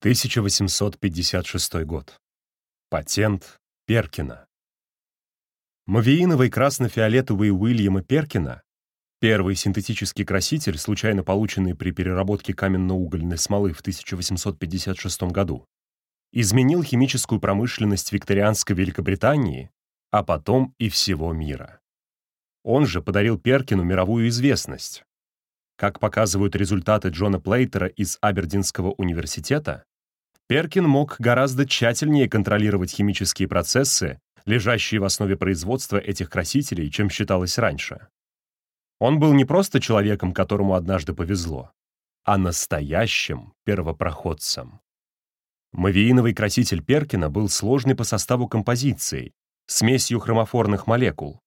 1856 год. Патент Перкина. Мавеиновый красно-фиолетовый Уильяма Перкина, первый синтетический краситель, случайно полученный при переработке каменно-угольной смолы в 1856 году, изменил химическую промышленность викторианской Великобритании, а потом и всего мира. Он же подарил Перкину мировую известность. Как показывают результаты Джона Плейтера из Абердинского университета, Перкин мог гораздо тщательнее контролировать химические процессы, лежащие в основе производства этих красителей, чем считалось раньше. Он был не просто человеком, которому однажды повезло, а настоящим первопроходцем. Мавииновый краситель Перкина был сложный по составу композицией, смесью хромофорных молекул.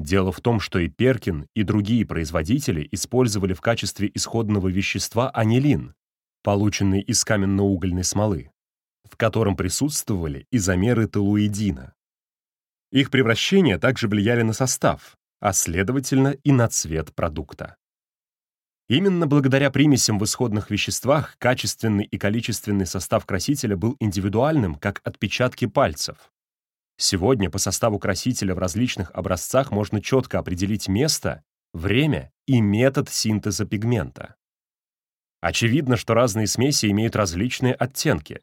Дело в том, что и Перкин, и другие производители использовали в качестве исходного вещества анилин, полученный из каменно-угольной смолы, в котором присутствовали изомеры телуидина. Их превращения также влияли на состав, а следовательно и на цвет продукта. Именно благодаря примесям в исходных веществах качественный и количественный состав красителя был индивидуальным, как отпечатки пальцев. Сегодня по составу красителя в различных образцах можно четко определить место, время и метод синтеза пигмента. Очевидно, что разные смеси имеют различные оттенки.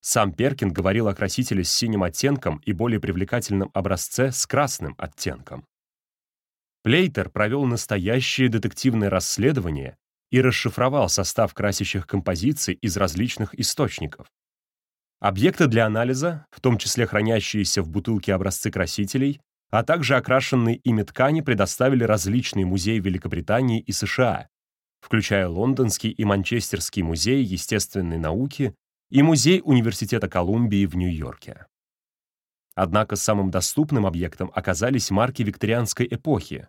Сам Перкин говорил о красителе с синим оттенком и более привлекательном образце с красным оттенком. Плейтер провел настоящее детективное расследование и расшифровал состав красящих композиций из различных источников. Объекты для анализа, в том числе хранящиеся в бутылке образцы красителей, а также окрашенные ими ткани предоставили различные музеи Великобритании и США, включая Лондонский и Манчестерский музеи естественной науки и Музей Университета Колумбии в Нью-Йорке. Однако самым доступным объектом оказались марки викторианской эпохи.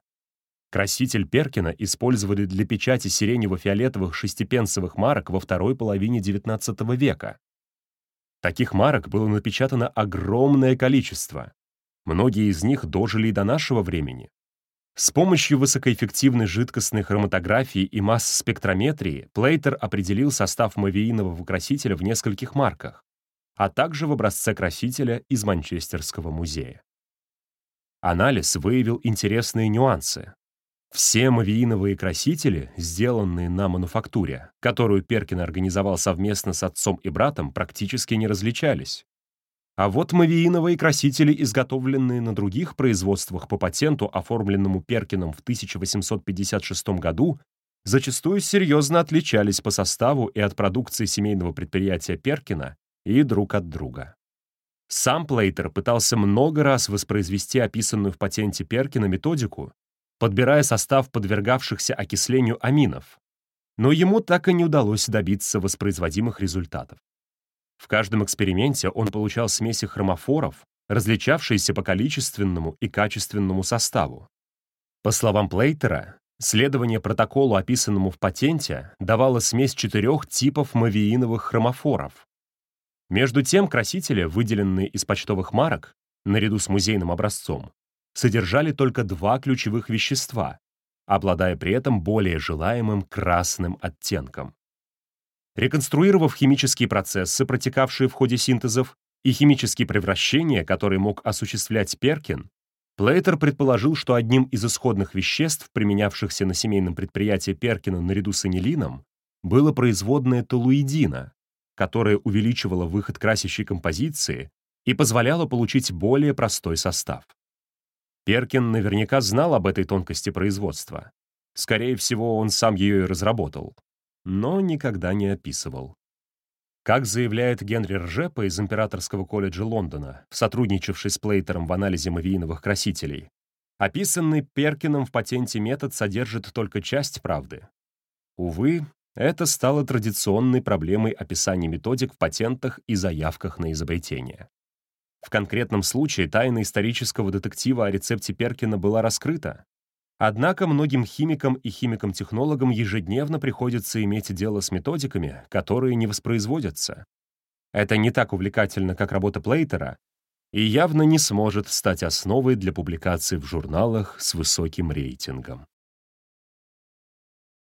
Краситель Перкина использовали для печати сиренево-фиолетовых шестипенсовых марок во второй половине XIX века. Таких марок было напечатано огромное количество. Многие из них дожили и до нашего времени. С помощью высокоэффективной жидкостной хроматографии и масс-спектрометрии Плейтер определил состав мавиинового красителя в нескольких марках, а также в образце красителя из Манчестерского музея. Анализ выявил интересные нюансы. Все мавииновые красители, сделанные на мануфактуре, которую Перкин организовал совместно с отцом и братом, практически не различались. А вот мавииновые красители, изготовленные на других производствах по патенту, оформленному Перкином в 1856 году, зачастую серьезно отличались по составу и от продукции семейного предприятия Перкина, и друг от друга. Сам Плейтер пытался много раз воспроизвести описанную в патенте Перкина методику, подбирая состав подвергавшихся окислению аминов, но ему так и не удалось добиться воспроизводимых результатов. В каждом эксперименте он получал смеси хромофоров, различавшиеся по количественному и качественному составу. По словам Плейтера, следование протоколу, описанному в патенте, давало смесь четырех типов мавииновых хромофоров. Между тем, красители, выделенные из почтовых марок, наряду с музейным образцом, содержали только два ключевых вещества, обладая при этом более желаемым красным оттенком. Реконструировав химические процессы, протекавшие в ходе синтезов, и химические превращения, которые мог осуществлять Перкин, Плейтер предположил, что одним из исходных веществ, применявшихся на семейном предприятии Перкина наряду с анилином, было производное толуидина, которое увеличивало выход красящей композиции и позволяло получить более простой состав. Перкин наверняка знал об этой тонкости производства. Скорее всего, он сам ее и разработал но никогда не описывал. Как заявляет Генри Ржепа из Императорского колледжа Лондона, сотрудничавший с Плейтером в анализе мавииновых красителей, описанный Перкином в патенте метод содержит только часть правды. Увы, это стало традиционной проблемой описания методик в патентах и заявках на изобретение. В конкретном случае тайна исторического детектива о рецепте Перкина была раскрыта, Однако многим химикам и химикам-технологам ежедневно приходится иметь дело с методиками, которые не воспроизводятся. Это не так увлекательно, как работа Плейтера, и явно не сможет стать основой для публикаций в журналах с высоким рейтингом.